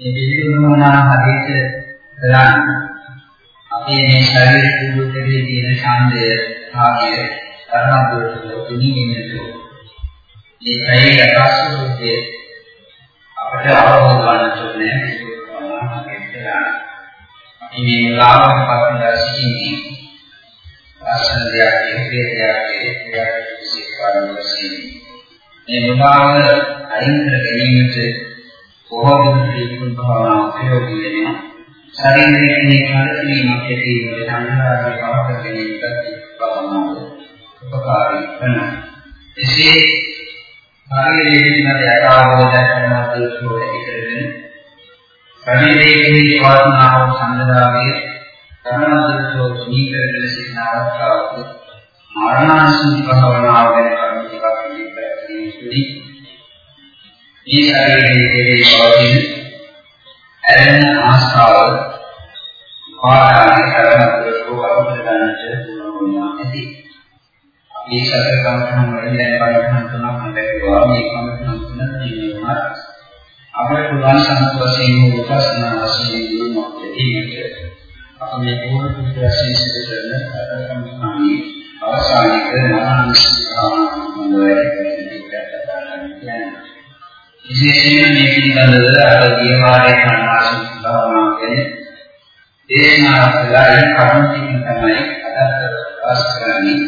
මේ පිළිගුණා හදිට කරන්නේ. අපේ මේ ශරීර කුඩුකේ තියෙන ඡන්දය ආගය තරහදුරට තුනිගෙන්නතු මේ ශරීර යථාස්වરૂපයේ අපට අවබෝධ කරගන්න ඕනේ මේ ලාභක පස්සෙන් සිටින්නේ. ආසන දෙයක් ඉන්ද්‍රිය දෙයක් දෙයක් විශේෂ වශයෙන් මේ මුලාව අයින් කර ගැනීමට බොහෝ දුරට භාවනා උපයෝගී වෙනවා ශරීරයේ කලකිරීමක් ඇතිවීමට සංහාරය පවත්වා ගැනීමට භාවනාව උපකාරී වෙනවා එසේ ශරීරයේ පිළිබඳ යථාබෝධය කරනවා දුෂ්කර ඉදිරියෙන් ශරීරයේ පවත්නාව සංදදාවේ ධර්මදර්ශෝ සීකරණ සිටින අවස්ථාවක මරණාසන්න භාවනාව ගැන කරුණු ටිකක් ඉදිරිපත් මේ ශරීරයේ පවතින ඇරෙන ආස්තාව පාඩාවේ කරන දුරකෝ අපිට ගන්නට පුළුවන් ඇති. අපි සතර කමඨම් වලින් දැන් බලන්න තුනක් හඳුන්වනවා මේ කමඨම් තුන තියෙනවා. අපේ පුළුවන් සම්පූර්ණ වශයෙන් උපස්නා වශයෙන් දිනුමක් දෙීමට අපි මේ පොහොර කුට වශයෙන් සිදු කරන සතර කමඨම්ගේ අවසානික නාමස්ථාන මොනවද කියන්නේ. විශේෂයෙන්ම මේ පිළිබඳව අර ගිය වාරයේ කන්නාසු භාවනා කියන්නේ දේශනා කළා ඒ කරුණ ටිකින් තමයි අදත් ප්‍රකාශ කරන්නේ.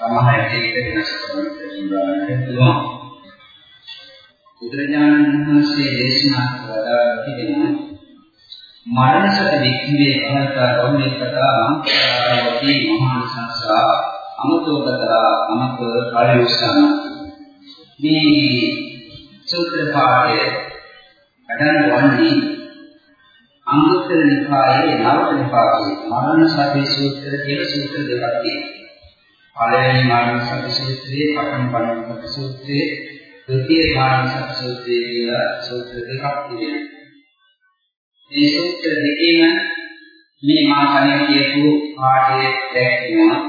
සමහර විට වෙනස් කරන්න පුළුවන්. බුදුරජාණන් වහන්සේ දේශනා කළා තිබෙනවා මරණ සත වික්ඛවේ අහතා ගෞරේ කතා මංකරාවති මහා සංසා අමතෝගතලා අමත පරිවසන මේ සූත්‍ර පාඨය වැඩන වන්නේ අංගුත්තර නිකායේ නවක නිපාතයේ මරණ සති සූත්‍ර කියලා සූත්‍ර දෙකක් තියෙනවා. පළවෙනි මරණ සති සූත්‍රයේ පඨම පණවක සූත්‍රයේ ද්විතීය මරණ සති සූත්‍රයේ කියලා සූත්‍ර දෙකක් තියෙනවා. මේ සූත්‍ර දෙකේම මේ මා කලින් කියපු පාඨයේ දැක්වෙනවා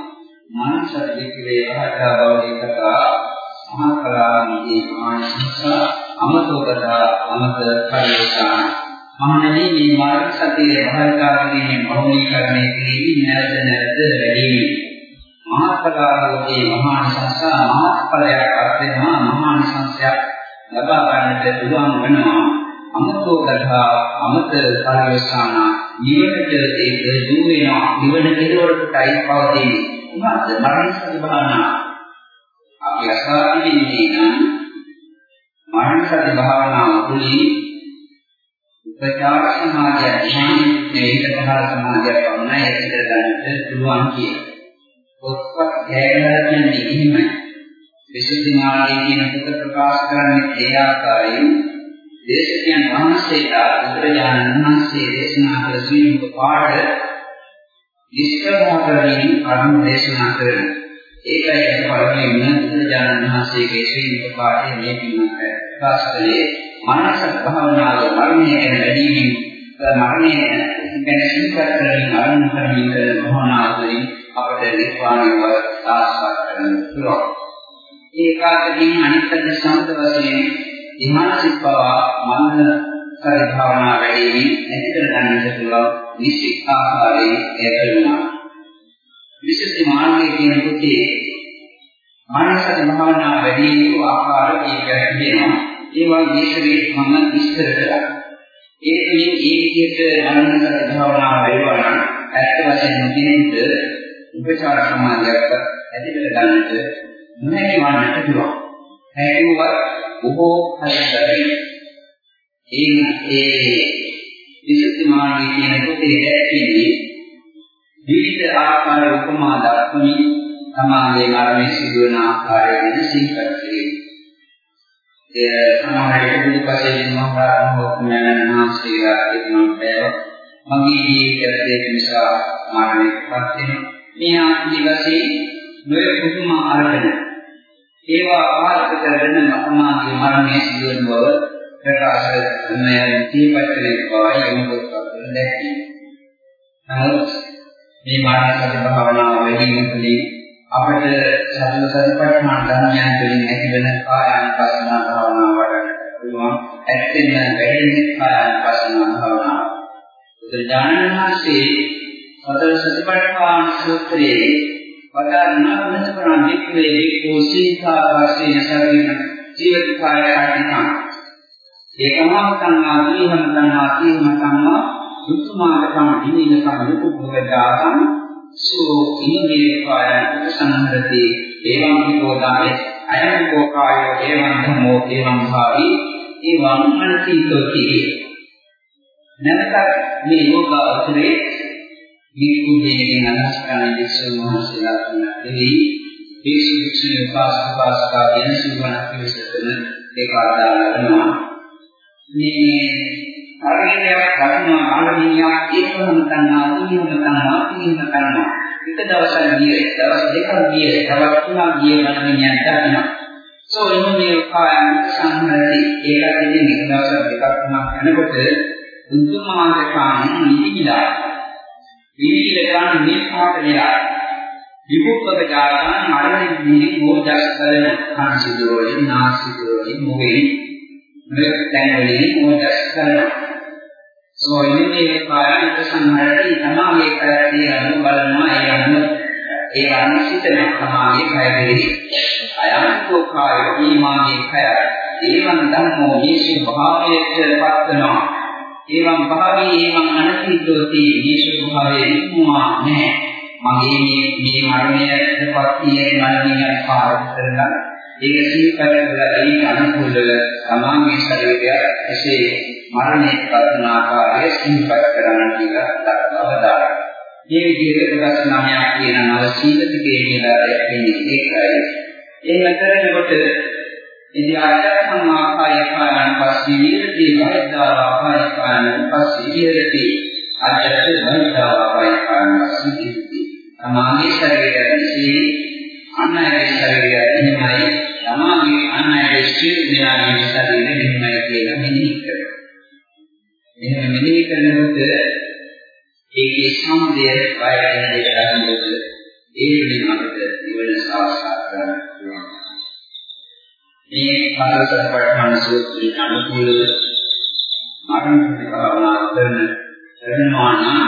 මනස වික්‍රේ යහතා බව කතා මහකලාමී මානසික අමතෝගත අමත පරිශාන මහණෙනි මේ මාර්ග සතියේ භාවිතාවකින් බහුලීකරණය කිරීම නැවත නැවත වැඩි මහකලාමී මහානිසංස මහත්ඵලයක් අත්වෙනවා මහානිසංසයක් ලබා ගන්නට පුළුවන් වෙනවා. අමතෝගත අමත පරිශාන නිවනට ඒක දුර වෙනවා. නිවන කෙලවරටයි පවතින්නේ. උනාද මරණ සති භාවනා අපි අසාරින්නේ නම් මරණ සති භාවනාව තුළින් උපචාර සමාධිය ධ්‍යානයේ ඒකතහර සමාධිය පමණයි ඇති කර ගන්නට පුළුවන් කිය. පොත්පත් ගැයලා කියන්නේ එහෙමයි. විසුද්ධි මාර්ගයේ කියන පොත ප්‍රකාශ කරන්නේ ඒ ආකාරයෙන් දේශකයන් වහන්සේලා බුදුරජාණන් වහන්සේ දේශනා කළ සීලක පාඩ නිෂ්ක්‍රමණය කරමින් කර්ම දේශනා කරනවා. ඒකයි පළමුවෙන්ම බුදුරජාණන් වහන්සේගේ ශ්‍රී පාඨයේ මේ පිළිමක ප්‍රකාශ කළේ මනස භාවනාව මරණය ගැන වැඩිමින් මරණය ගැන සිතන කරමින් අරමුණ කරමින් කරන භාවනාවලින් අපට නිර්වාණයව සාක්ෂාත් කරගන්න පුළුවන්. ඒකාකදී අනිත්‍ය සම්පත වශයෙන් ඉමානසිකවා මන සරි භාවනා වැඩිමින් ඇති කර ගන්නට පුළුවන් නිශ්චිත ආකාරයෙන් ඒකලුණා. විශේෂ මාර්ගයේ කියන පොතේ මානසික භාවනා වැඩි වූ ආකාර කීපයක් තියෙනවා. ඒවා විශේෂයෙන් මම විස්තර කළා. ඒ මේ ඒ විදිහට මානසික භාවනා වේවා නම් ඇත්ත වශයෙන්ම කෙනෙකුට උපචාර සමාධියක් ඇති කර ගන්නට නොහැකි වන්නට පුළුවන්. හැකියුවත් බොහෝ හරිතරයි. ඒ ඒ විශේෂ මාර්ගයේ කියන පොතේ දැක්වෙන්නේ විවිධ ආකාර උපමා දක්වමින් සමාධියේ මරණය සිදුවන ආකාරය ගැන සිහිපත් කිරීම. ඒ සමහර විට පස්සේ මහරහතන් වහන්සේලා කියනවා මගේ ජීවිතයේ නිසා මරණයටපත් වෙන මේ ආදී වශයෙන් නොයෙක් උපමා අරගෙන ඒවා ආර්ථ කරගෙන සමාධියේ මරණය සිදුවන බව ප්‍රකාශ කරන තීපත් කරේ බව යොමුකොට දැක්කේ. නමුත් මේ මානසික භාවනාව වැඩි වෙනකදී අපට සතර සතිපට්ඨාන ධර්මයන් වලින් ඇතිවන කායන පස්සනා භාවනාව වඩන්න පුළුවන් ඇත්තෙන්ම වැඩින්නේ කායानुපස්සන භාවනාව. බුදුරජාණන් වහන්සේ සතර සතිපට්ඨාන සූත්‍රයේ වදාරන වෙනස්කරන වික්‍රේ වික්ඛෝ සීතා වාසයේ සරින ජීවිත කායයන්නා ඒකම සංඥා දීහම සංඥා දීහම සංඥා සුතුමාකම ඉනින සමලු භවදාතං සෝ ඉනිමේ කායං උපසංහරති එවං විකෝදානේ අයං කෝකායෝ එවං ධම්මෝ එවං භාවි එවං අනතිතෝති නැවතත් මේ යෝග අවතරේ වික්ඛු දෙයකින් අදහස් කරන වික්ෂුන් වහන්සේලා තුනක් දෙවි. වික්ෂු වික්ෂුන් පාස්ක පාස්කා වෙන සිවණක් විශ්සතන ඒක ආදාළ කරනවා මේ පරිණයක් කරනවා ආලමිනියක් ඒකම තනවා ඊම තනවා ඊම තනවා එක දවසක් ගියේ දවස් දෙකක් ගියේ තවත් තුනක් ගියේ ආලමිනියක් දකිනවා. සෝ එන්නේ කායන සංහරති ඒකට ඉතින් එක දවසක් දෙකක් තුනක් යනකොට බුද්ධමානකාන් නිදිලා විවිධ ගන්න මේ පාට වෙලා විමුක්තක ජාතන මරණදී මොහොතක් කරන කන්සිදෝලින් නාසිදෝලින් මොවේ මෙතන වලින් මොහොතක් කරන සෝයිනේ කායනික සංහරණය තමයි කරදී අනු බලනවා ඒ අනු ඒ අනිසිතන තමයි කයදී අයන්කෝ කාය ඊමාගේ කය ඒවන් ධම්මෝ යේසු භාවයට පත්වනවා ඒවම් භාවී ඒවම් අනතිතෝති යේසු භාවයේ ඉක්මවා නැහැ මගේ මේ මේ මරණයටපත් කියන මරණය පාරක් කරලා ඒක සිහිපත් කරලා ඒ අනුකූලව සමාගයේ ශරීරය එසේ මරණයට පත්වන ආකාරය සිහිපත් කරන්න කියලා දක්වලා මේ විදිහට දවස් 9ක් කියන නව සීලතිකේ කියලා දැක්වෙන්නේ ඒකයි. එහෙම කරනකොට ඉතින් ආයතන ආකාරය පාන පස්සේ විරති වෛද්‍යා ආකාරය පාන පස්සේ විරති අජත වෛද්‍යා ආකාරය පාන පස්සේ විරති. තමාගේ ශරීරයේ අන්නයේ ශරීරය එහෙමයි තමාගේ අන්නයේ ශරීරයේ ශරීරය එහෙමයි කියලා මෙනෙහි කරනවා. එහෙම මෙනෙහි කරනකොට ඒකේ සම්දය වයගෙන දෙකකට ඒ වෙනින් අපිට නිවන සාක්ෂාත් කරගන්න පුළුවන්. මේ පාරසත්පට්ඨාන සූත්‍රයේ අනුකූල මරණ ප්‍රතිභාවනා කරන කරනවා නම්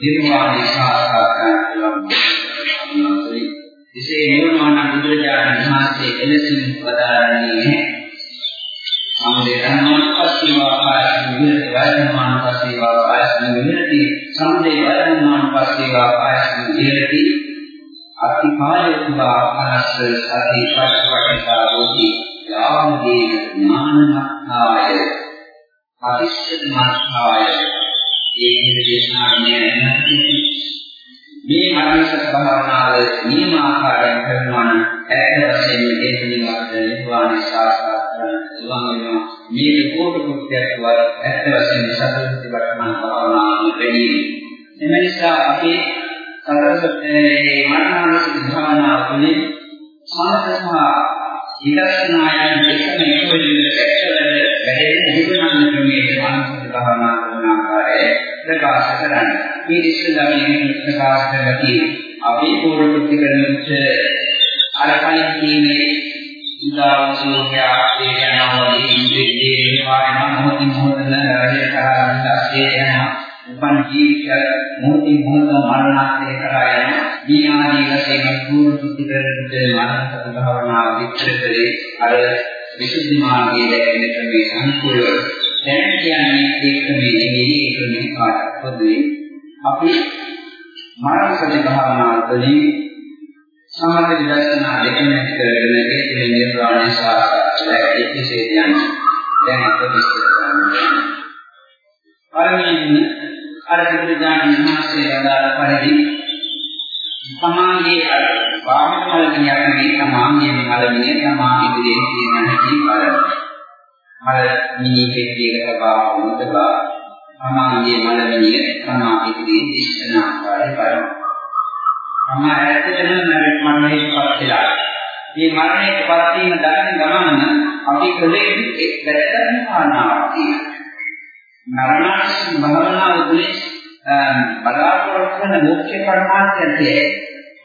නිර්වාණය සාක්ෂාත් කරගන්න පුළුවන්. එසේ නිර්වාණ බුදුරජාණන් වහන්සේ එලෙසින් වදාරන්නේ නැහැ. සම්දේ ධර්මානුපස්සීවා කායස්මින් විහෙරති වයමානුපස්සීවා කායස්මින් විහෙරති සම්දේ වයමානුපස්සීවා කායස්මින් විහෙරති අතිකායතුවා අනස්ස සති පස්සවටිකා රෝධි යාමදී ඥානමත්තාය අතිස්සදමත්තාය ඒ දේශනාවේ මේ මනස භාවනාව නියම ආකාරයෙන් කරනවා නම් ඇත්ත වශයෙන්ම ඒ පිළිබඳ නිර්වාණය සාක්ෂාත් කරගන්න පුළුවන් වෙනවා මේ කෝට කුක්තියක් වත් ඇත්ත වශයෙන්ම සතරති වර්තමාන භාවනාව වැඩි එම නිසා අපි සතරසත්යේ මනස භාවනාව තුළින් සාධකමා විදර්ශනායන් දෙකම එකතු වෙන පැත්තවල වැඩෙන නිවන ක්‍රමයේ මානසික භාවනා කරන ආකාරය ප්‍රකාශ කරන්නේ. මේ ඉස්සෙල්ලා මේ ප්‍රකාශ කරලා තියෙන්නේ අපි පූර්ව කෘත්‍ය කරනකොට අර කලින් කියන්නේ උදාවසෝඛ්‍යා ඒකනවදී ඉන්ද්‍රියේ පාරම මොහොතින් මොහොතන රැඳේ කරාන්දාසේ යන උපන් ජීවිත මොහොතින් මොහොත මරණාසේ කරා යන මේ ආදී වශයෙන් පූර්ව කෘත්‍ය කරනකොට මානසික භාවනාව විස්තර කරේ අර විසුද්ධි මාර්ගයේ දැක්වෙන ක්‍රමයේ අනුකූලව. දැන් කියන්නේ ඒක මේ නෙවෙයි ඒක මේ කාටත් පොදුයි අපි මානසික භාවනාව තුළින් සමාධි විදර්ශනා දෙකම කරගෙන ඒ නිර්වාණය සාක්ෂාත් ඒකසේ යන්නේ දැන් අප විස්තර කරන්නේ පළමුවෙනි අර බුදුදානන් වහන්සේ වදාළ පරිදි සමාධියේ අර වාමන මලමියක් නෙවෙයි සමාධියේ මලමිය සමාධි ඉදිරියේ තියෙන හැටි බලන්න. මල මිනිකේ කියන බව උදබා සමාධියේ මලමිය සමාධි ඉදිරියේ දිස්සන ආකාරය බලන්න. මම ඇත්තටම මරණයටපත් වෙලා. මේ මරණයටපත් වීම දැනගෙන ගමන අපි කලේ එක් වැදගත් කාරණාවක් තියෙනවා. මරණස් භවනාව තුළින් බලාපොරොත්තු වෙන මුඛ්‍ය කර්මාන්තය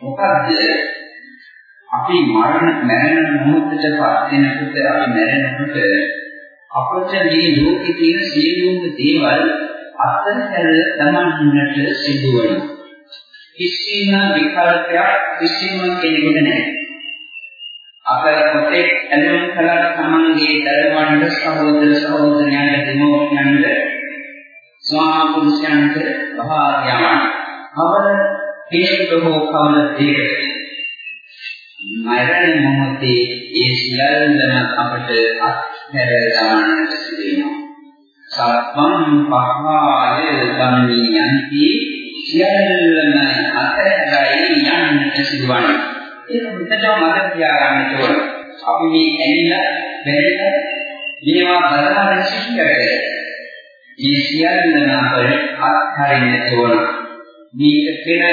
මොකද්ද? අපි මරණ මරණ මොහොතටපත් වෙනකොට අපි මරණකොට අපට මේ ලෝකේ තියෙන සියලුම දේවල් අත්හැර දමන්නට සිදු වෙනවා. කිසිම විකල්පයක් කිසිම කෙනෙකුට නැහැ. අපර පොතේ ඇලුම් කළා තමන්ගේ දරුවන්ට සහෝදර සහෝදරයන්ට දෙමෝපියන්ට ස්වාමි පුරුෂයන්ට භාර්යාවන් කවර හේතු හෝ කවර දෙයකට මරණ මොහොතේ ඒ සියල්ලම අපට අත්හැර දාන්නට සිදු සත්වං පහාය ධම්මියන්ති සියල්ලම අත්හැරයි යන්නට සිදුවන්නේ. ඒක මුදටම මතක තියාගන්න ඕන. අපි මේ ඇනිලා බැරිලා මේවා බලහන් සිහි කරගෙන මේ සියල්ලම අපට අත්හරින්න ඕන. මේක පෙර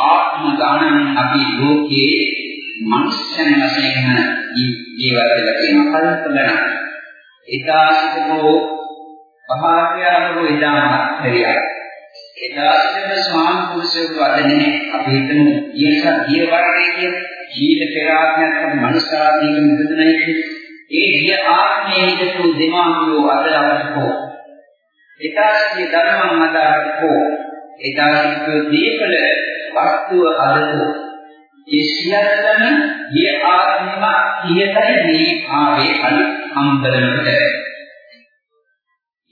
ආත්ම ගානන් අපි ලෝකයේ මනුෂ්‍යයන් වශයෙන් ජීවත් වෙලා තියෙනවා කල්පනා. එදා සිටෝ පහාරියාවෝ එදාම හරියා එදා සිටම ස්වාමි පුරුෂයෝ අදනේ අපි හිතමු ඊයස ගිය වර්ගයේ කියන ජීවිත පෙර ආත්මයක් අපි මනුෂ්‍යාදීක නිදුනයි කියන්නේ ඒ ගිය ආත්මයේ හිටපු දෙමාපියෝ අද අපට හෝ. එදා සිටි ධර්මං අද අපට හෝ. එදා සිටු දීපල වස්තුව අදහෝ ඒ සියල්ලම ගිය ආත්මම කියතයි මේ ආවේ අලුත්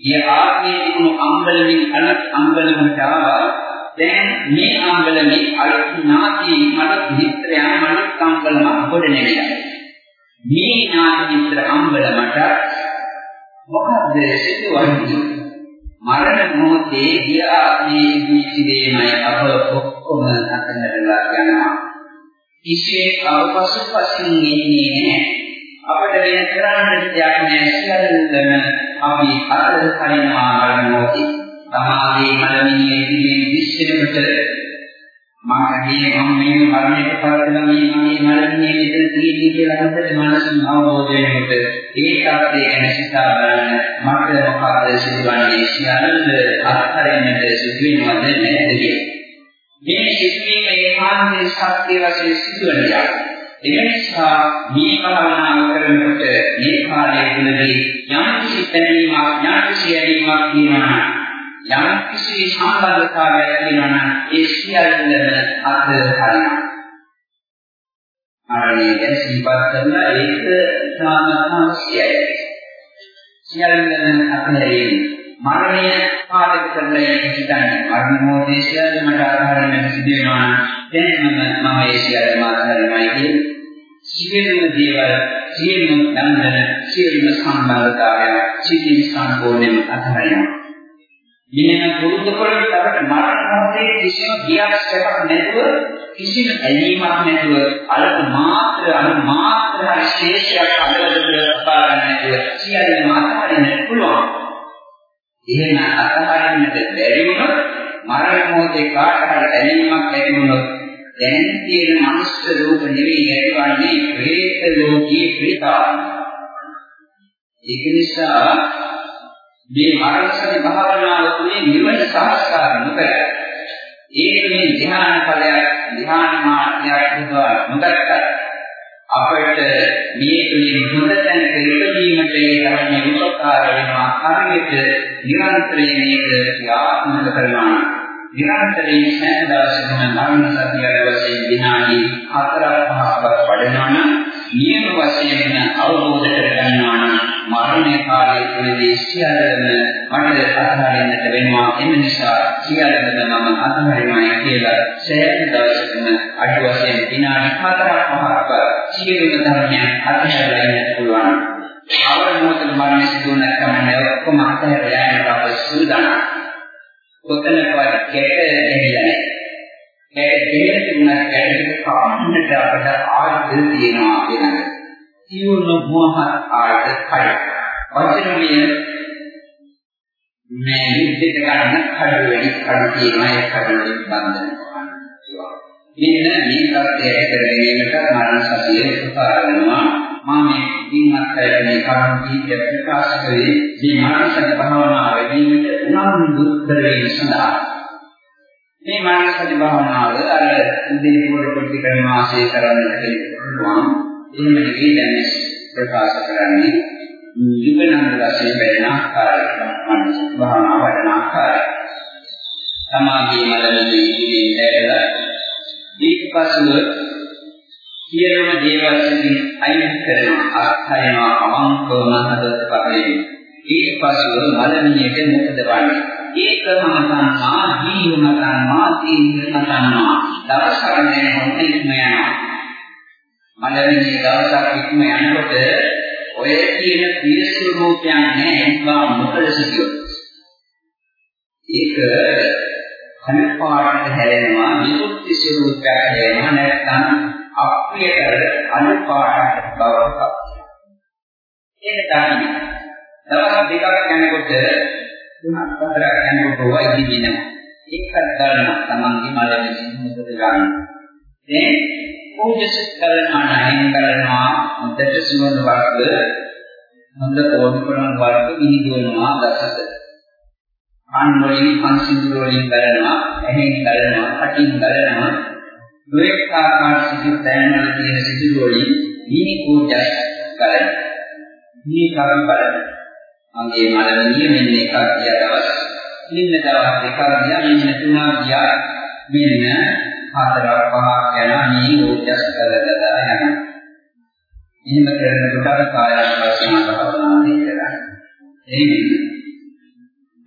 අම්බලමකට ගිය ආත්මයේ තිබුණු අම්බලමින් අලුත් අම්බලමකට ආවා දැන් මේ අම්බලමේ අලුත් නාති අලුත් මිත්‍රයන් අලුත් අම්බලම ගොඩ නෙවෙයි මේ නාති මිත්‍ර අම්බලමට මොකද සිදුවන්නේ මරණ මොහොතේ ගියා මේ ජීවිතේමයි අප ඔක්කොම අතහැරලා යනවා. කිසිේ අවපසු පසින් ඉන්නේ නැහැ. අපිට වෙන කරන්න දෙයක් නැහැ. සියල්ලම අපි අතර කරිනවා මරණ මොහොතේ. තමාගේ මලමිනියේ දිනේ විශ්වෙකට මාගේ මම මේ මරණයට පත්වන මේ මගේ මරණය මෙතන තියෙන්නේ කියලා හිතට මනසින් අවබෝධ වෙනකොට ඒ තාත්තේ ගැන සිතා බලන්න මට මොකද සිදුවන්නේ සියල්ල අත්හරින්නට සිදු වෙනවද නැද්ද මේ සිද්ධියක ඒකාන්තයේ සත්‍ය වශයෙන් සිදුවන දෙයක්. ඒ නිසා මේ භාවනාව කරනකොට මේ කාලයේ තුලදී යම් කිසි පැනීමක් යම් කිසි ඇලීමක් තියෙනවා යම් කිසි සම්බන්ධතාවයක් තියෙනවා නම් ඒ සියල්ලම අත්හැරලා මරණය ගැන සිහිපත් කරලා ඒක සාමතාවසියයි. සියල්ලම අත්හැරීම මරණය පාදක කරලා හිතන්නේ මරණ මොහොතේ සියල්ලම ආහාරයෙන් සිදු වෙනවා දැන් මම මම ඒ සියල්ලම ආහාරයමයි කියන්නේ සියලුම දේවල් සියලුම දන්දන සියලුම සම්බන්ධතාවය සිතින් සම්පූර්ණයෙන්ම අත්හැරිනවා මෙන්න පුරුදු කරගෙන අපට මරණ මොහොතේ කිසිම ගියක් සැපක් නැතුව කිසිම ඇලීමක් නැතුව අලක මාත්‍ර අනු මාත්‍ර හරි ශේෂයක් අදලද ලබා ගන්න නැතුව සියල්ලම අත්හරින්න පුළුවන්. එහෙම අත්හරින්නට බැරි වුණොත් මරණ මොහොතේ කාට හරි ඇලීමක් ඇති වුණොත් දැන් තියෙන මනුෂ්‍ය රූප නෙවෙයි ඇතිවන්නේ ප්‍රේත ලෝකී ප්‍රේතාව. ඒක නිසා මේ මානසික භාවනාව තුළින් නිවන සාක්ෂාත් නොකර ඒක මේ ධ්‍යාන ඵලයක් ධ්‍යාන මාර්ගයක් උදවා නොදක්ක අපිට මේ තුළින් හොඳතැන ඉපදීමට ඒ ධර්මයේ උපකාර වෙනවා. හරියට නිරන්තරයෙන් මේක ක්‍රියාත්මක කරනවා. නිරන්තරයෙන් සෑම දවසකම මරණ සතිය වශයෙන් විනාඩි 4ක් 5ක් වඩනවා නම් නියම වශයෙන්ම අවබෝධ කරගන්නවා නම් මරණය කාලයේ තුලදී සියල්ලම මට අත්හරින්නට වෙනවා එම නිසා සියල්ලම මම අත්හරිනවා කියලා සෑම දවසකම අඩු වශයෙන් විනාඩි 4ක් 5ක් සියලුම ධර්මයන් අත්හැරලා ඉන්නට පුළුවන්. අවර මොහොතේ මරණය සිදු නැත්නම් ඔක්කොම අත්හැරලා යන්නට අවශ්‍ය සූදානම්. කොතනකවත් කැට දෙහිලා නැහැ. කැට දෙහිලා තිබුණා කැට කාන්නට අපට ආයතන තියෙනවා වෙනද. සියලුම මොහොත ආයත කඩ. වචනමය මේ විදිහට ගන්න කඩ වැඩි කඩ තියෙනවා ඒ කඩ වලින් බන්ධන කරනවා. මෙන්න මේ තත්ත්වයට කරගෙනීමට මරණ සතිය උපකාර වෙනවා. මා මේ දිනක් ඇතුලේ කරුණු කීපයක් ප්‍රකාශ කරේ මේ මරණ සති භාවනාව වැඩිමිට උනන්දු කරවීම සඳහා. මේ මරණ සති භාවනාව අර ඉන්දිය පොඩි පොඩි කරන වාසය කරන්නට පුළුවන්. එහෙම නෙවෙයි දැන් ප්‍රකාශ කරන්නේ යුගනන්ද වශයෙන් වැඩෙන ආකාරය මනස භාවනා වඩන ආකාරය සමාධිය මලමිදී ඉන්නේ දැරලා දීපපසුව සියලුම දේවල් වලින් අයින් කරන ආඛයනවා අවංකවම හදවත පරිදි ඊට පසුව මලමිණියට මොකද වන්නේ? ඒක මතන්නා ජීව මතන්නා තීන්ද මතන්නා දවස් කරන්නේ මොකද යනවා. මලමිණිය දවසක් ඉක්ම යනකොට ඔය කියන ප්‍රිය ස්වરૂපයන් නැහැ මොකද සිදුවන්නේ ඒක අනුපාඩට හැරෙනවා විමුක්ති ස්වરૂපයක් හැරෙනවා නැත්නම් අප්‍රිය කර අනුපාඩට බවට පත් ඒක තමයි. දවස් දෙකක් යනකොට තුනක් හතරක් යනකොට වයිදි වෙනවා එකක් ගන්න තමන්ගේ මල විසින් මොකද ගන්න? දැන් පූජස කරනවා නයින් කරනවා මුදට සුවඳ වර්ග හොඳ පොඩි පොඩි වර්ග විහිදුවනවා දසක අන් වලින් අන් සිඳුර වලින් බලනවා, ඇහෙන් බලනවා, අටින් බලනවා. දුරෙක් ආකාර සිදු තැන්වල තියෙන සිඳුර වලින් දීනි පූජස් බලනවා. මේ කරම් බලනවා. මගේ මලමිය මෙන්න එකක් ගියා දවස්. මෙන්න දවස් දෙකක් ගියා, මෙන්න තුනක් ගියා. මෙන්න හතරක් පහක් යනවා මේ පූජස් කරලා යනවා. එහෙම කරනකොට කායයන් වශයෙන් භාවනාවේ කරන්නේ. එනිසා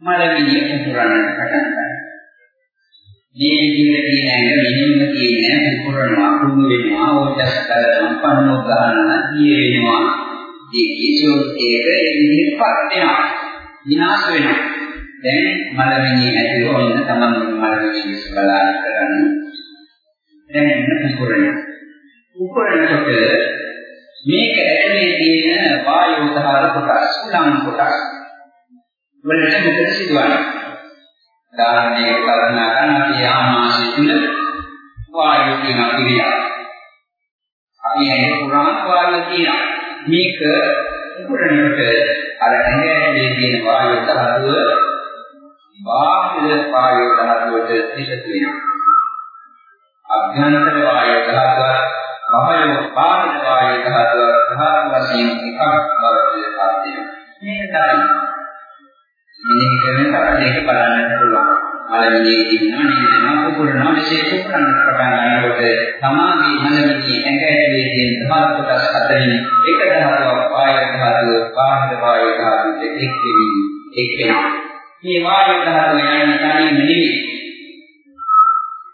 මලමිණිය පුපුරන්නට පටන් ගන්නවා. මේ විදිහට කියන ඇඟ මෙහෙම කියන පුපුරනවා, කුණු වෙනවා, ඕජස් කරනවා, පන්නෝ ගන්නවා, දිය වෙනවා. මේ කිසියම් එක ඒ විදිහටපත් වෙනවා. විනාශ වෙනවා. දැන් මලමිණිය ඇතුළේ ඔන්න තමන් මලමිණිය බලාන කරන්නේ. දැන් පුපුරනවා. පුපුරනකොට මේක ඇතුලේ තියෙන වායු දහර කොටස්, උලන් කොටස් වලට මොකද සිදුවන්නේ? ධාරණය කල්පනා කරන අපි ආමාශය තුල වායු කියන ක්‍රියාව. අපි ඇයි පුරාණ වායු කියන මේක උපරණයට අර ඇඟේ තියෙන වායු ධාතුව බාහිර වායු ධාතුවට පිටත වෙනවා. අභ්‍යන්තර වායු ධාතුව බාහිර බාහිර වායු ධාතුව ධාතු වශයෙන් එකක් බවට පත් වෙනවා. මේක තමයි මෙනෙහි කරන තරණයක බලන්නට පුළුවන්. මලමිණියේ ඉන්නවා නේදනවා කුකුරනවා විශේෂ කුකුරන්න පටන් ගන්නකොට තමාගේ මලමිණියේ ඇඟ ඇතුලේ තියෙන ධාතු කොටස් හතරෙන් එක ධාතුවක් වායු ධාතුව බාහිර වායු ධාතුව එක් වෙමින් එක් වෙනවා. මේ වායු ධාතුව යන්නේ තනියම නෙවෙයි.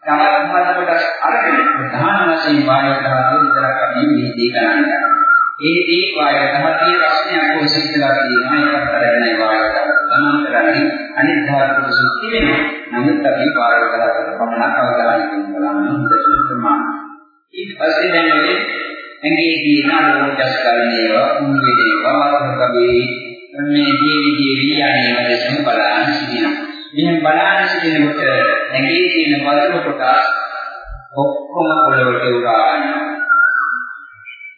තවත් ධාතු කොටස් අරගෙන ප්‍රධාන වශයෙන් වායු ධාතුව විතරක් නෙවෙයි මේ කරන්නේ. ඒ ඒ වායු ධාතුවේ රසණයක් කොහොමද තියෙනවා ඒකත් අරගෙන වායු ධාතුව ගමන් කරන්නේ අනිත් ධාතු සුද්ධි වෙනවා. නමුත් අපි පාරක ධාතුවට පමණක් අවධානයෙන් බලන්න හොඳට ප්‍රමාණ. ඊට පස්සේ දැන් මේ ඇඟේ තියෙන ආරෝග්‍යස් කරන්නේවා, කුණුවේවා, වරකබේ මේ ජීවි ජීවි යන්නේ වශයෙන් බලන්න සිටිනවා. මෙහෙම බලන්න සිටිනකොට ඇඟේ තියෙන වතුර කොටස් ඔක්කොම පොළවට උරා ගන්නවා.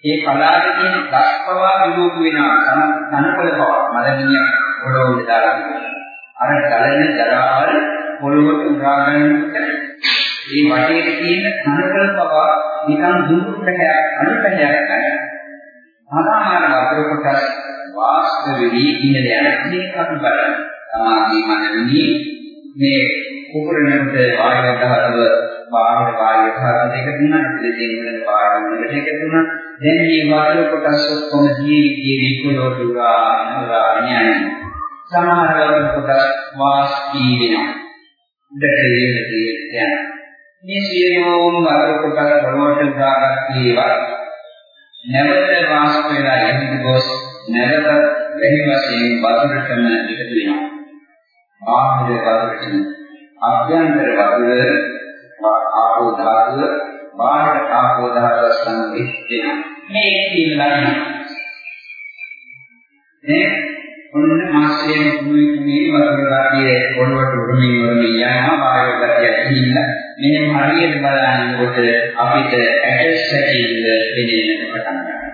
ඒ පලාවේ තියෙන ගස් පවා විලෝප වෙනවා. තනකොළ පවා මලමිණියක් පොළොවට දාලා අර ගලන ජරාවල් පොළොවට උරා ගන්නකොට මේ වටේට තියෙන කනකල පවා නිකන් දුරුටක අනිපැයක් ගන්න. සාමාන්‍ය වතුර කොටස් වාස්ත වෙවි ඉන්න යන මේක අපි බලන්න. සමාධි මනමිනී මේ කුකුරණයට වායව ධාතුව බාහිර වායව ධාතුව දෙක තුනක් දෙකෙන් වෙන පාරමිතක දෙක තුනක් දැන් මේ වායව කොටස් ඔක්කොම ජීවි ජීවි පොළොවට උරා උරා යනවා. සමහර වෙලාවට කොටස් වාස්කී වෙනවා. උඩට ඉහළට ඉහළට යනවා. මේ සියලුම වතුර කොටස් වලට උදාගත් ඒවා නැවත වාස්ක වෙලා යන්නේ ගොස් නැවත වැඩි වශයෙන් වතුරටම එකතු වෙනවා. බාහිර වතුරට අභ්‍යන්තර වතුර ආපෝ ධාතුව බාහිර ආපෝ ධාතුව සම්පූර්ණ වෙනවා. මේ කියන ලක්ෂණ. ඔන්න මාසයෙන් තුනේ තුනේ වතුරාගේ පොළොවට උරුමින් උරුමින් යනවා වායු ගතිය ඇහිලා මෙන්න හරියට බලනකොට අපිට ඇටසැකිල්ල වෙනෙන්න පටන් ගන්නවා.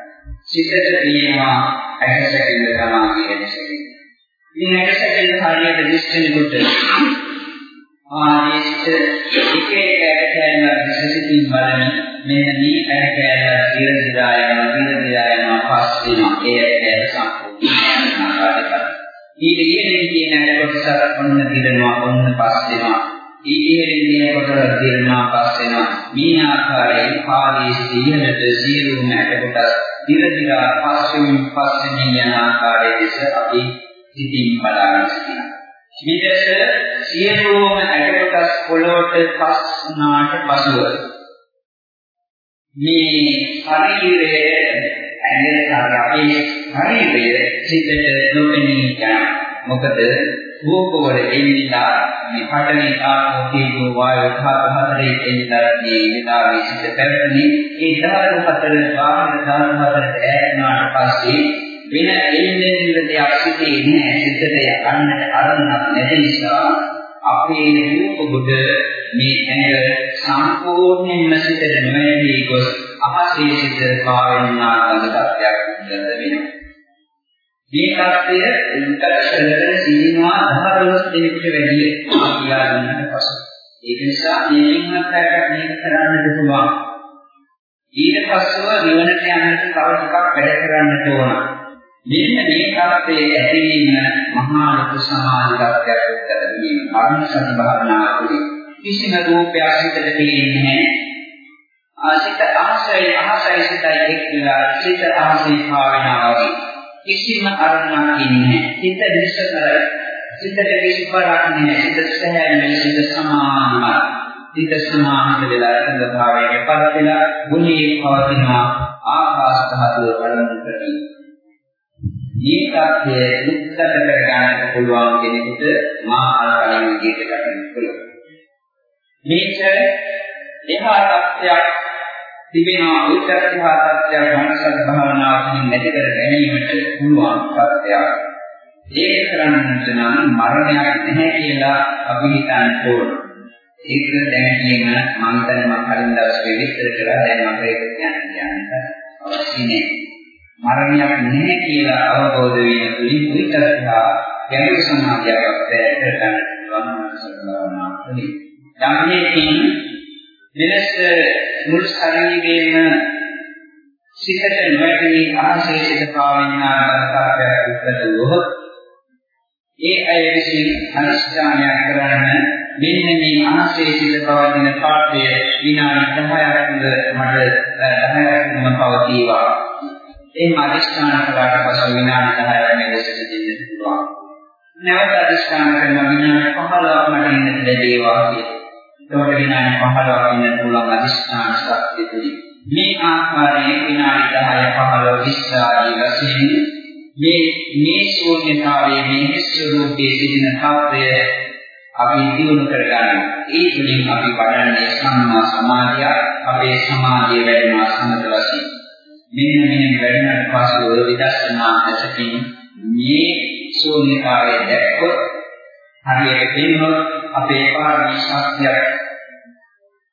සිතට තියෙනවා ඇටසැකිල්ල තමයි ඇටසැකිල්ල. ඉතින් ඇටසැකිල්ල හරියට දිස්සෙනකොට ආදේශ එක එක ඇටකැලක් විශේෂිතින් බලන මෙන්න මේ ඇටකැලක් ඉරදිලා යනවා ඉරදිලා යනවා පස් වෙනවා ඒ ඇටකැල සම්පූර්ණ ඊට ඉහළින් තියෙන කොටසක් ඔන්න දිරනවා ඔන්න පස් වෙනවා. ඊට ඉහළින් තියෙන කොටස දිරනවා පස් වෙනවා. මේ ආකාරයෙන් පාදී ඉහළට සියලුම ඇට කොටස් දිර දිරා පස් වෙමින් පස් වෙමින් යන ආකාරය දෙස අපි සිතින් බලාගෙන සිටිනවා. විදේශ සියලුම ඇට කොටස් පොළොවට පස් වුණාට පසුව මේ ශරීරයේ ඇඟේ අපේ ශරීරය සිතට නොපෙනී යන. මොකද රූපවල එන්නිලා මේ පඨවි ආපෝ තේජෝ වායෝ ධාතු හතරේ එන්නිලා මේ විදාවේ සිට පැවතුනේ. ඒ ධාතු හතර බාහිර ධාතු හතරට ඈත්නාට පස්සේ වෙන එන්නේ දෙයක් සිටේ නෑ සිතට යන්නට අරමුණක් නැති නිසා අපේ රූප බුද මේ ඇඟ සම්පූර්ණයෙන්ම සිතට නොඇදී ගොස් අහසේ සිට පාවෙන්නා තත්ත්වයක් ගත වෙනවා. මේ தත්ත්වය උත්තරශරතර සීමා 10 දෙනෙකුට වැඩි කියලා ගන්නට පසු. ඒක නිසා මේ වින්නතරට මේක කරන්නට පුළුවන්. ඊට පස්සෙව නිවනට යන්නට තව ටිකක් වැඩ කරන්නට ඕන. මෙන්න මේ தත්ත්වයේ ඇතිවීම මහා ලොකු සමාධි තත්ත්වයක් උත්තර වීම. අර්ණ සති භාවනාවේදී කිසිම රූපයක් හිතට දෙන්නේ නැහැ. ආසිත ආසයි ආසයි සිතයි එක්කලා සිත ආසී භාවනා වගේ කිසිම අරමුණක් ඉන්නේ සිත දිශ කරයි සිතට කිසි පාරක් නැහැ සිත සහැල්ලු සිත සමානයි සිත සමානද වෙලා එකඟ භාවයේ පද වෙලා ගුණී පවතිනවා ආකාශ ධාතුව බලමු කරමි මේ තාක්ෂය දුක්කට කර ගන්නට පුළුවන් කෙනෙකුට මා ආකාරයෙන් විදිහට කටයුතු කළා මේක එහා තත්ත්වයක් තිබෙනවා උත්තරධ්‍යා තත්ත්වයක් මනසත් භාවනාවකින් නැති කර ගැනීමට පුළුවන් තත්ත්වයක්. ඒක කරන්නට නම් මරණයක් නැහැ කියලා අපි හිතන්න ඕන. ඒක දැන කියන මම දැන් මම කලින් දවසේ විස්තර කළා දැන් මම ඒක කියන්න යන්න අවශ්‍ය නැහැ. මරණයක් නැහැ කියලා අවබෝධ වීම තුළින් උත්තරධ්‍යා ගැඹුරු සමාධියක් ඇති කර ගන්නට පුළුවන් මනස භාවනාවකින්. ධම්මයේ වෙනස් මුළු ශරීරයේම සිතට නොවැටි ආශේෂිත පාවින්නාකාරයක් උත්තරවොත් ඒ අය විසින් අනිශ්චානයක් කරන්න මෙන්න මේ ආශේෂිත පවතින පාඩය විනාඩි 10ක් මට 10ක් පවතිවා ඒ අනිශ්චාන කළාට පසු විනාඩි 10ක් මෙලෙස දෙන්න පුළුවන් නැවත අනිශ්චාන කරන විනාඩි 15ක් මට ඉන්න ලැබේවා කියලා එතකොට විනාඩි 15ක් ඉන්න පුළුවන් අදිස්ථාන ශක්තිය තුලින් මේ ආකාරයෙන් විනාඩි 10 15 20 ආදී වශයෙන් මේ මේ ශූන්‍යතාවයේ මේ ස්වરૂපයේ සිටින තාපය අපි දිනු කරගන්න. ඒ තුලින් අපි වඩන්නේ සම්මා සමාධිය, අපේ සමාධිය වැඩිමා සම්මත වශයෙන්. මෙන්න මෙන්න වැඩිමට පස්සේ විදර්ශනා ඇසකින් මේ ශූන්‍යතාවය දැක්කොත් හරියට කියනොත් අපේ පාරමී ශක්තියක්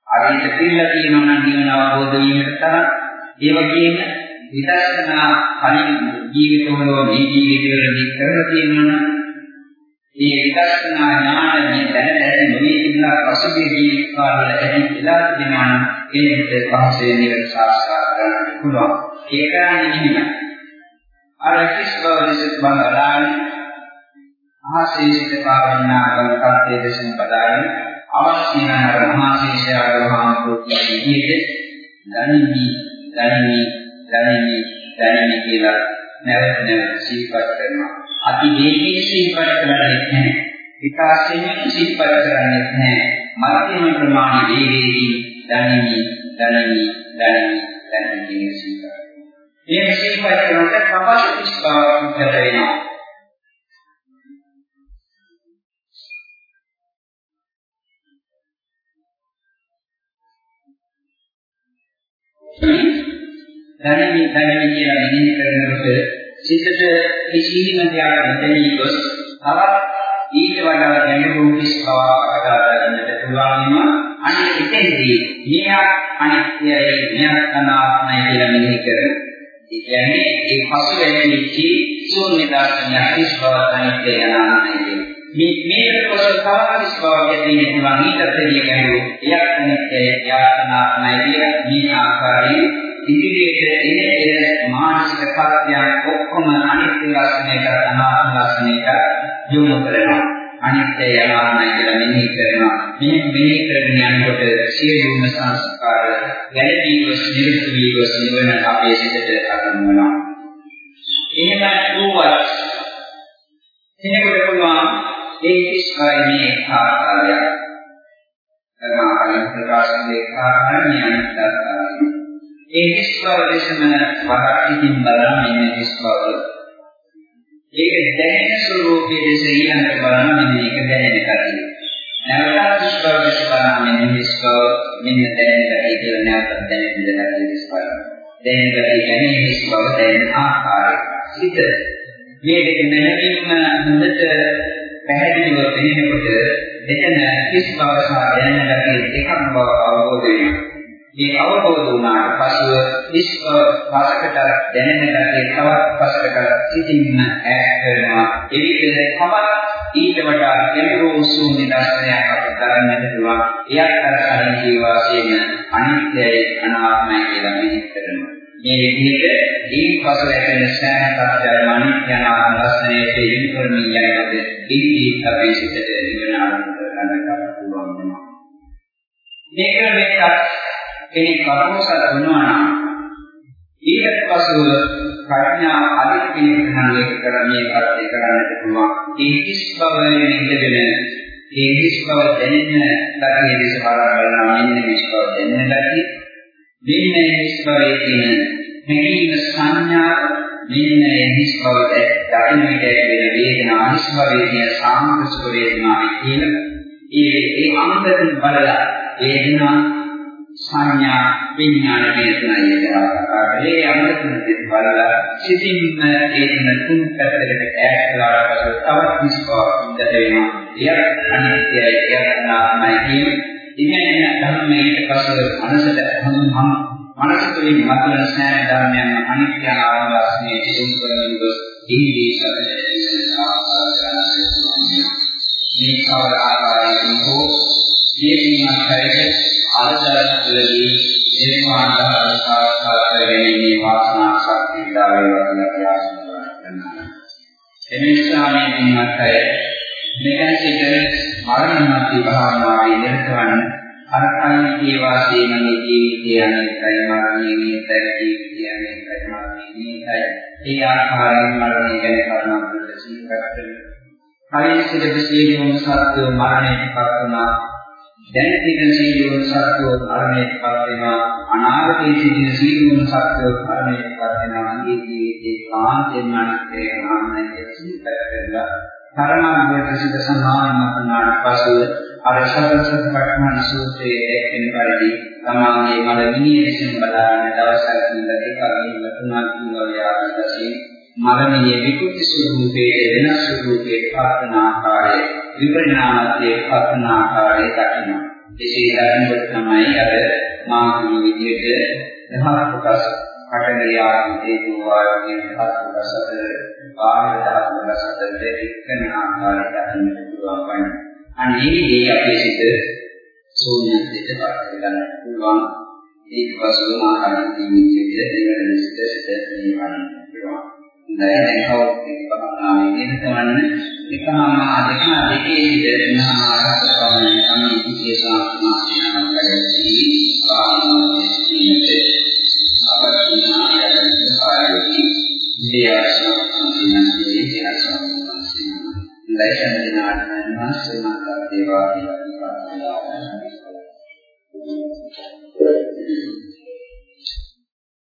හරියට පිළිලා තියෙනවා නම් නිවන අවබෝධ වීමට තරම් ඒ වගේම විදර්ශනා කලින් ජීවිතවල මේ ජීවිතවලදී කරලා තියෙනවා නම් මේ විදර්ශනා ඥාන මේ දැන දැන නොවේ. ඉන්නා පසුගිය ජීවිත කාලවල ඇති වෙලා තිබෙනවා නම් ඒකට පහසේ නිවන සාක්ෂාත් කරගන්න පුළුවන් ඒක නෙමෙයි අර කිස්බව විසිට බලලානේ මහශේෂිත පාවන්නා ගල්පත්තේ දසන පදාගෙන අවශ්‍ය නැර මහශේෂය අරහාමුදුරුවෝ විදිහට ධනිමි ධනිමි ධනිමි ධනිමි කියලා නැවත නැවත සිහිපත් කරනවා. අති වේගයෙන් සිහිපත් කරන්නේ නැහැ. විකාශයෙන් සිහිපත් කරන්නේ නැහැ. මධ්‍යම ප්‍රමාණ වේගයෙන් ධනිමි ධනිමි ධනිමි ධනිමි කියන සිහිපත්. මේ සිහිපත් කරනකොට කපස් 30 බවක් වෙනවා. දැනෙමි දැනෙමි කියලා මෙනෙහි කරනකොට සිතට කිසිම දෙයක් නැතී ගොස් තවත් ඊට වඩා ගැඹුරු කිස් බවක් අගාදා ගන්නට පුළුවන් වෙනවා අනිත් එතෙන්දී මෙයක් අනිත්‍යයි මෙයක් අනාත්මයි කියලා මෙනෙහි කර ඒ කියන්නේ ඒ පසු වෙනිච්ච ශූන්‍යතාවය කිස් බවක් අනිත්‍යයි අනාත්මයි මේ මේක කොටස තවත් ස්වභාවයක් දෙන්න පුළුවන්. ඊටත් එළිය ගැහුවෝ එයක් අනිත්‍යයි යාතනාත්මයි මේ ආකාරයෙන් ඉදිරියට එන එන මානසික සත්‍යයන් ඔක්කොම අනිත්‍ය ලක්ෂණයට අනාත්ම ලක්ෂණයට යොමු කරනවා. අනිත්‍යය අනාත්මයි කියලා මෙනෙහි කරනවා. මේ මෙනෙහි කරගෙන යනකොට සියලුම සංස්කාර ගැළපී ගොස් නිරුත් වී ගොස් නිවන අපේ සිතට අරමුණනවා. එහෙම වුවත් කෙනෙකුට පුළුවන් ඒ කිස්කයිනේ ආකාරයක්. කරනවා ප්‍රකාශනයේ කාරණා නියමිතතාවය. ඒ කිස්කව දේශන වරක්කින් බලන මේ කිස්කව ඒක දැනෙන ස්වરૂපයේ දෙස ඊළඟට බලන මෙන්න ඒක දැනෙන කතිය. නැවතත් කිස්කව දේශ බලන මෙන්න කිස්කව මෙන්න දැනෙන කතිය කියලා නැවතත් දැනෙන කතිය දේශ බලන. දැනෙන කතිය කියන්නේ කිස්කව දැනෙන ආකාරය. සිත මේ දෙක මනමින්ම හොඳට පැහැදිලිව පෙනෙනකොට එතන කිස් බව සහ දැනෙන ගැටේ එකක් බව අවබෝධ වෙනවා. මේ අවබෝධ වුණාට පසුව කිස් බව පසකට දැනෙන ගැටේ තවත් පසකට සිටින්න ඈත් කරනවා. ඒ විදිහට තවත් ඊට වඩා ගැඹුරු සූන්‍ය දර්ශනයක් අපිට ගන්නට පුළුවන්. එයත් අර කලින් කියවා කියන අනිත්‍යයි අනාත්මයි කියලා මෙහෙ කරනවා. මේ විදිහට ඊට පසු ඇතිවෙන සෑම තත්ත්වයක්ම අනිත්‍යනාත්ම ලක්ෂණයට යොමු කරමින් යනකොට ඉන්දී අපේ සිතට නිවන ආරම්භ කරගන්න පුළුවන් වෙනවා. මේක මේක කෙනෙක් කර්මසල වුණා නම් ඊට පසුව ප්‍රඥා අධික කෙනෙක් නම් ඒක කරන්නේ කරේ කරන්නට පුළුවන්. ඒ කිස් බවෙන් ඉඳගෙන ඒ කිස් බව දැනෙන දකින විදිහ බලනවා මෙන්න මේ කිස් බව දැනෙන දකින. මෙන්න මේ ස්වභාවයේ තියෙන හැඟීම සංඥා මෙන්න මේ ස්වභාවයේ දකින්න විට වෙන වේදනා අනිස්වභාවයේ තියෙන සාමකසක වේදනාවේ කියන ඒ ඒ අන්තයෙන් බලලා වේදනා සංඥා විඥාන වේදනා යදාකාරයේ අන්තයෙන් බලලා සිතින්ම ඒන තුන් පැත්තකට ඈත් කළාට පසු තවත් නිස්පාවක් ඉඳ වෙනවා එය අනිත්‍යයි එය අනාත්මයි කියන්නේ ඉගෙන ධර්මයට පසු මනසට හඳුන්වන මනස තුළින් මතුවන සෑම ධර්මයන් අනිත්‍ය ආවස්නේ සිදු කරමින් ගොස් ඉන්දී මේ කවර ආකාරයෙන් හෝ ජීවිතයක ආදර්ශවලදී නිර්මාණ ධර්ම සාක්ෂාත් කරගැනීමේ වාසනා ශක්තිය දාවේ වගේ ආශිර්වාද කරනවා. එනිසා මේ දිනකට මෙතන සිට මරණ මැති භාවනාවේ නිරතවන අර කලින් ඒවා තේමගේ ජීවිතය අනේකයි මරණය නේතයි ජීවිතය අනේකයි මරණය නේතයි ඒ ආකාරයෙන් මරණය ගැන කරුණා කරලා සිහිපත් කලින් සිට සියලුම සත්ව මරණයට පත් වුණා දැන් සිටින සියලුම සත්ව මරණයට පත් වෙනවා අනාගතයේ සිටින සියලුම සත්ව මරණයට පත් වෙනවා අන්තිම ජීවිතේ කාන්තෙන් මනසේ ආනන්දයේ සිහිපත් කරලා තරණාගත සිට සමානම වුණාට පසු අර සතරසත්පට්ඨාන සූත්‍රයේ දැක්වෙන පරිදි තමාගේ මල මිනිය විසින් බලාගෙන දවසක් ඉඳලා දෙකක් ඉඳලා තුනක් ඉඳලා ආදී වශයෙන් මරණයේ විකෘති ස්වરૂපයේ වෙනස් ස්වરૂපයේ පාතන ආකාරය විපරිණාමයේ පස්න ආකාරය දකිනවා. එසේ දකිනකොට තමයි අර මානව විදියට දහස් කොටස් කටගියාගේ දේවාලයෙන් දහස් කොටස් අතර බාහිර දහස් කොටස් අතර දෙකන ආකාරය දකින්න පුළුවන් වань. අනේ මේ අපේ සිත ශූන්‍යත්වයට පත් කරගන්න පුළුවන්. ඒක පසුව මානව ජීවිතයේ දෙවන සිත සිත නිවන පුළුවන්. දැන් කවුරුත් භාවනාවේ වෙනසවන්න එකමහා දෙක දෙකේ දෙන්නා ආකාරයෙන් තමයි කිසිය සාමාන්‍යයක් කරන්නේ භාවනාවේ අපරිණාමයන් ආයෝකී දේවස්වන්තිනදී දේවස්වන්තිනදී ලයිෂන් දිනාන මාසමන්ත දේවාදී පාරමිතාවන් Thank you.